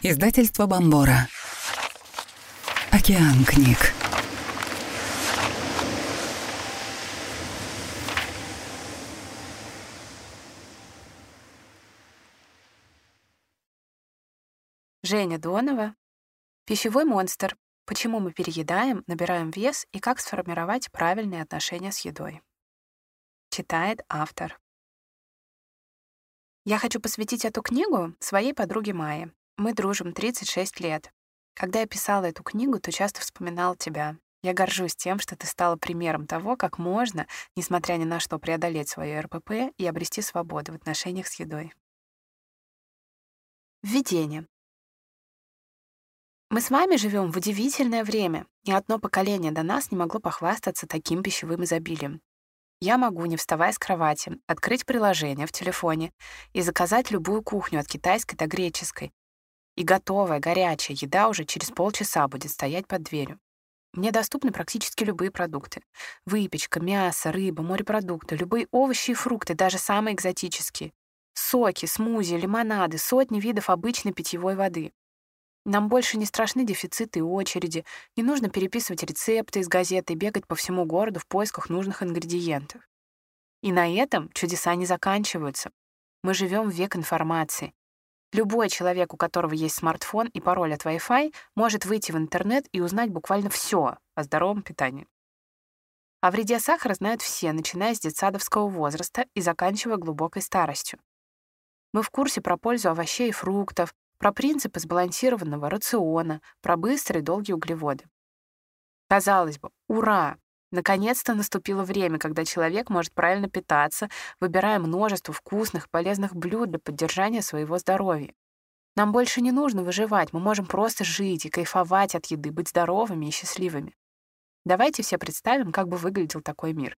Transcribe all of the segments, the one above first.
Издательство Бомбора. Океан книг. Женя Донова. Пищевой монстр. Почему мы переедаем, набираем вес и как сформировать правильные отношения с едой. Читает автор. Я хочу посвятить эту книгу своей подруге Майе. Мы дружим 36 лет. Когда я писала эту книгу, то часто вспоминал тебя. Я горжусь тем, что ты стала примером того, как можно, несмотря ни на что, преодолеть свое РПП и обрести свободу в отношениях с едой. Введение. Мы с вами живем в удивительное время. Ни одно поколение до нас не могло похвастаться таким пищевым изобилием. Я могу, не вставая с кровати, открыть приложение в телефоне и заказать любую кухню от китайской до греческой. И готовая, горячая еда уже через полчаса будет стоять под дверью. Мне доступны практически любые продукты. Выпечка, мясо, рыба, морепродукты, любые овощи и фрукты, даже самые экзотические. Соки, смузи, лимонады, сотни видов обычной питьевой воды. Нам больше не страшны дефициты и очереди, не нужно переписывать рецепты из газеты и бегать по всему городу в поисках нужных ингредиентов. И на этом чудеса не заканчиваются. Мы живем в век информации. Любой человек, у которого есть смартфон и пароль от Wi-Fi, может выйти в интернет и узнать буквально все о здоровом питании. О вреде сахара знают все, начиная с детсадовского возраста и заканчивая глубокой старостью. Мы в курсе про пользу овощей и фруктов, про принципы сбалансированного рациона, про быстрые долгие углеводы. Казалось бы, ура! Наконец-то наступило время, когда человек может правильно питаться, выбирая множество вкусных, полезных блюд для поддержания своего здоровья. Нам больше не нужно выживать, мы можем просто жить и кайфовать от еды, быть здоровыми и счастливыми. Давайте все представим, как бы выглядел такой мир.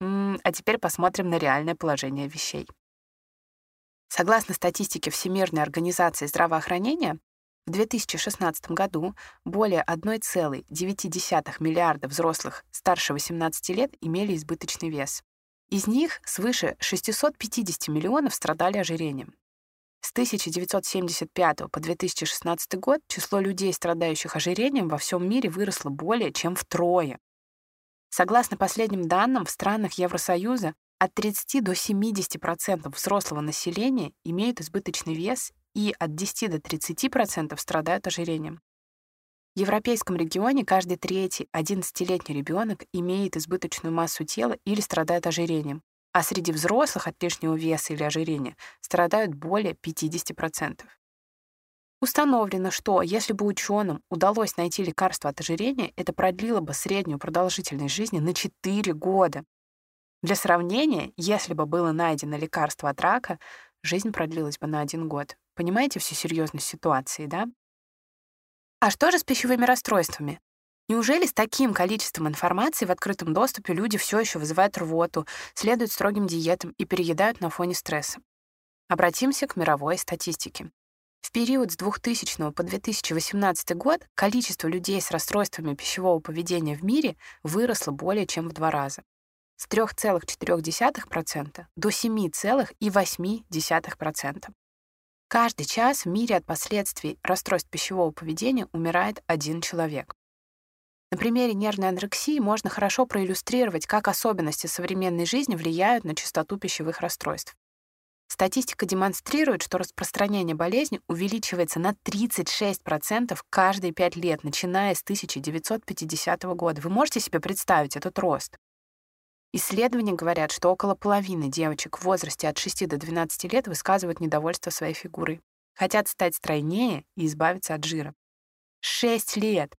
М -м, а теперь посмотрим на реальное положение вещей. Согласно статистике Всемирной организации здравоохранения, в 2016 году более 1,9 миллиарда взрослых старше 18 лет имели избыточный вес. Из них свыше 650 миллионов страдали ожирением. С 1975 по 2016 год число людей, страдающих ожирением, во всем мире выросло более чем втрое. Согласно последним данным, в странах Евросоюза от 30 до 70% взрослого населения имеют избыточный вес и от 10 до 30% страдают ожирением. В европейском регионе каждый третий 11-летний ребенок имеет избыточную массу тела или страдает ожирением, а среди взрослых от лишнего веса или ожирения страдают более 50%. Установлено, что если бы ученым удалось найти лекарство от ожирения, это продлило бы среднюю продолжительность жизни на 4 года. Для сравнения, если бы было найдено лекарство от рака, жизнь продлилась бы на один год. Понимаете всю серьезность ситуации, да? А что же с пищевыми расстройствами? Неужели с таким количеством информации в открытом доступе люди все еще вызывают рвоту, следуют строгим диетам и переедают на фоне стресса? Обратимся к мировой статистике. В период с 2000 по 2018 год количество людей с расстройствами пищевого поведения в мире выросло более чем в два раза с 3,4% до 7,8%. Каждый час в мире от последствий расстройств пищевого поведения умирает один человек. На примере нервной анорексии можно хорошо проиллюстрировать, как особенности современной жизни влияют на частоту пищевых расстройств. Статистика демонстрирует, что распространение болезни увеличивается на 36% каждые 5 лет, начиная с 1950 года. Вы можете себе представить этот рост? Исследования говорят, что около половины девочек в возрасте от 6 до 12 лет высказывают недовольство своей фигурой, хотят стать стройнее и избавиться от жира. 6 лет!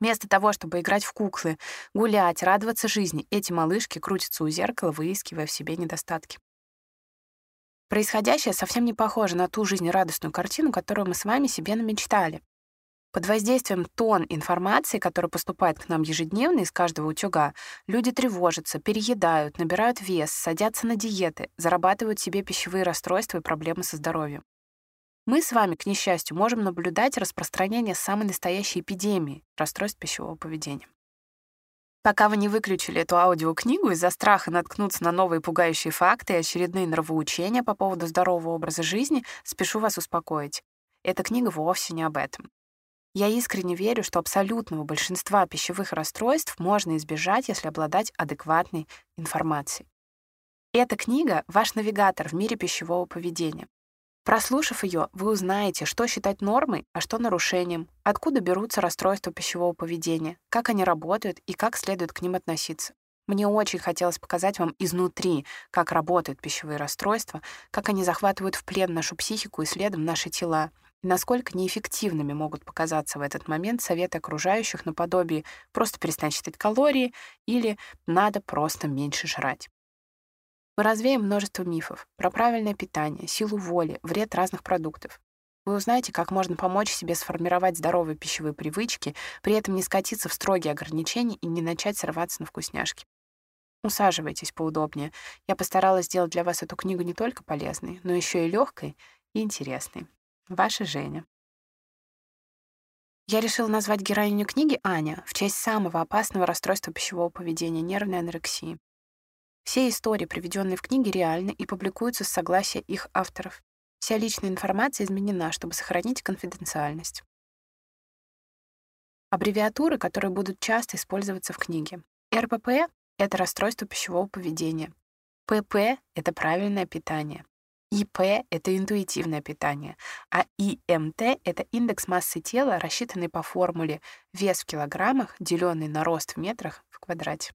Вместо того, чтобы играть в куклы, гулять, радоваться жизни, эти малышки крутятся у зеркала, выискивая в себе недостатки. Происходящее совсем не похоже на ту жизнерадостную картину, которую мы с вами себе намечтали. Под воздействием тон информации, которая поступает к нам ежедневно из каждого утюга, люди тревожатся, переедают, набирают вес, садятся на диеты, зарабатывают себе пищевые расстройства и проблемы со здоровьем. Мы с вами, к несчастью, можем наблюдать распространение самой настоящей эпидемии расстройств пищевого поведения. Пока вы не выключили эту аудиокнигу из-за страха наткнуться на новые пугающие факты и очередные нравоучения по поводу здорового образа жизни, спешу вас успокоить. эта книга вовсе не об этом. Я искренне верю, что абсолютного большинства пищевых расстройств можно избежать, если обладать адекватной информацией. Эта книга — ваш навигатор в мире пищевого поведения. Прослушав ее, вы узнаете, что считать нормой, а что нарушением, откуда берутся расстройства пищевого поведения, как они работают и как следует к ним относиться. Мне очень хотелось показать вам изнутри, как работают пищевые расстройства, как они захватывают в плен нашу психику и следом наши тела, насколько неэффективными могут показаться в этот момент советы окружающих наподобие «просто перестань считать калории» или «надо просто меньше жрать». Мы развеем множество мифов про правильное питание, силу воли, вред разных продуктов. Вы узнаете, как можно помочь себе сформировать здоровые пищевые привычки, при этом не скатиться в строгие ограничения и не начать срываться на вкусняшки. Усаживайтесь поудобнее. Я постаралась сделать для вас эту книгу не только полезной, но еще и легкой и интересной. Ваша Женя. Я решила назвать героиню книги Аня в честь самого опасного расстройства пищевого поведения — нервной анорексии. Все истории, приведенные в книге, реальны и публикуются с согласия их авторов. Вся личная информация изменена, чтобы сохранить конфиденциальность. Аббревиатуры, которые будут часто использоваться в книге. РПП — это расстройство пищевого поведения. ПП — это правильное питание. ИП — это интуитивное питание, а ИМТ — это индекс массы тела, рассчитанный по формуле вес в килограммах, деленный на рост в метрах в квадрате.